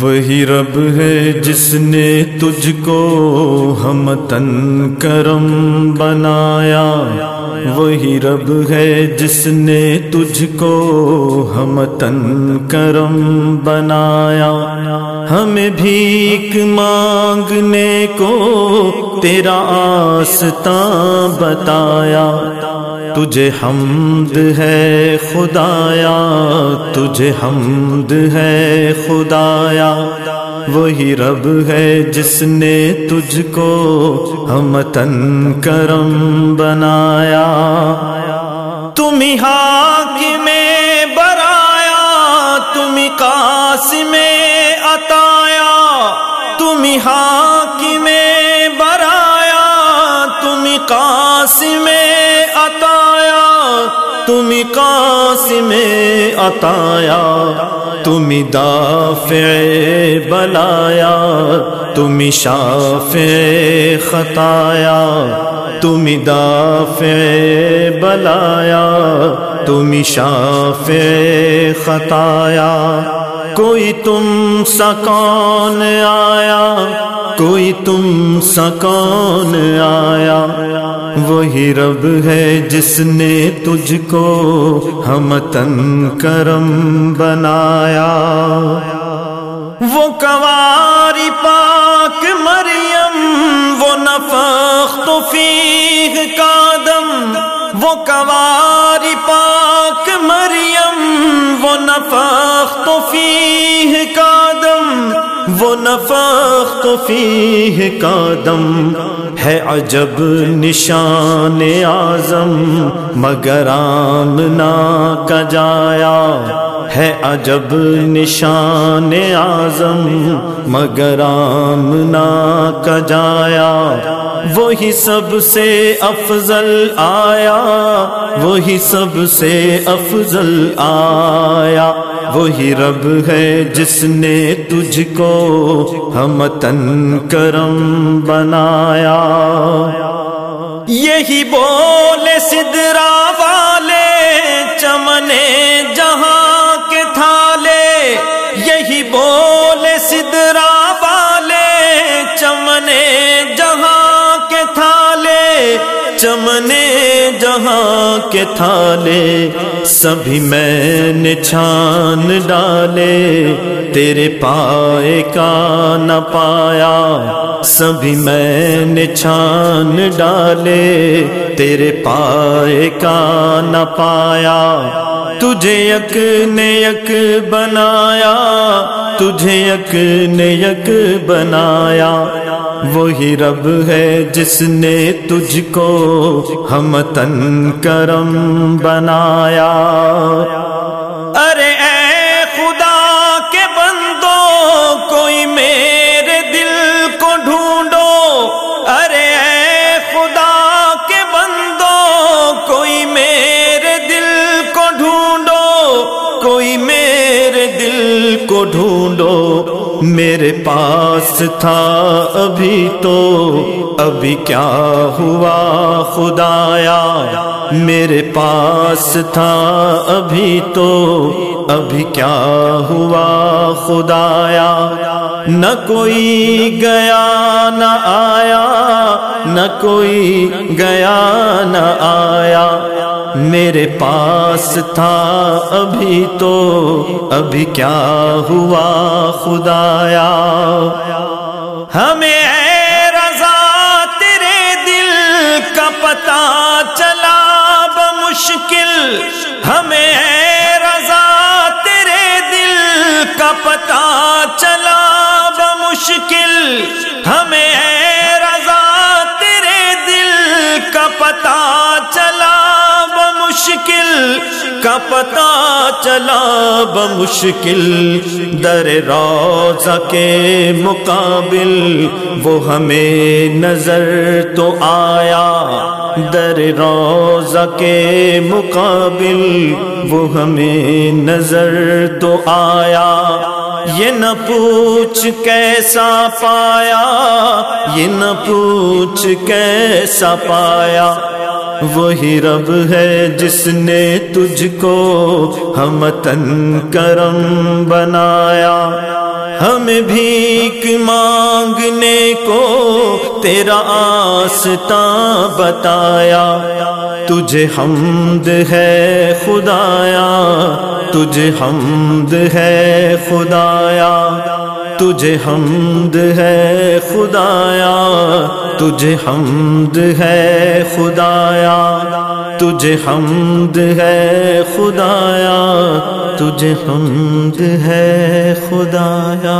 وہی رب ہے جس نے تجھ کو ہم تن کرم بنایا۔ وہی رب ہے جس نے تجھ کو ہم تن کرم بنایا۔ ہمیں بھیک مانگنے کو تیرا آستان بتایا۔ تجھے حمد ہے خدایا، تجھے حمد ہے خدایا۔ وہی رب ہے جس نے تجھ کو ہم تن کرم بنایا۔ تم ہاک میں برایا تم کاس میں اتایا تم ہاک میں برایا تم کاس میں تم قاسم عطایا، تم دافع بلایا، تم شافع خطایا، تم دافع بلایا، تم شافع خطایا۔ کوئی تم سکون آیا، کوئی تم سکون آیا۔ وہی رب ہے جس نے تجھ کو ہم تن کرم بنایا۔ وہ کواری پاک مریم، وہ نفخ تو فیغ کادم وہ کواری پاک مریم، وہ نفخ تو فیغ وہ نفخ تو فیہ قادم ہے عجب نشان اعظم، مگر آمنا کا جایا ہے عجب نشان اعظم، مگر آمنا کا جایا وہی سب سے افضل آیا، وہی سب سے افضل آیا۔ وہی رب ہے جس نے تجھ کو ہم تن کرم بنایا۔ یہی بولے سدرا والے چمنے جہاں کے تھالے، سبھی میں نے چھان ڈالے۔ تیرے پائے کا نہ پایا، سبھی میں نے چھان ڈالے۔ تیرے پائے کا نہ پایا۔ تجھے یک نے یک بنایا، تجھے یک نے یک بنایا۔ وہی رب ہے جس نے تجھ کو ہم تن کرم بنایا۔ ارے کو ڈھونڈو۔ میرے پاس تھا ابھی تو ابھی کیا ہوا خدایا؟ میرے پاس تھا ابھی تو، ابھی کیا ہوا خدایا؟ نہ کوئی گیا، نہ آیا، نہ کوئی گیا، نہ آیا۔ میرے پاس تھا ابھی تو، ابھی کیا ہوا خدایا؟ ہمیں پتا چلا بمشکل در روزہ کے مقابل، وہ ہمیں نظر تو آیا۔ در روزہ کے مقابل، وہ ہمیں نظر تو آیا۔ یہ نہ پوچھ کیسا پایا، یہ نہ پوچھ کیسا پایا۔ وہی رب ہے جس نے تجھ کو ہم تن کرم بنایا۔ ہمیں بھیک مانگنے کو تیرا آستا بتایا۔ تجھے حمد ہے خدایا، تجھے حمد ہے خدایا۔ تجھے حمد ہے خدایا، تجھے حمد ہے خدایا، تجھے حمد ہے خدایا، تجھے حمد ہے خدایا۔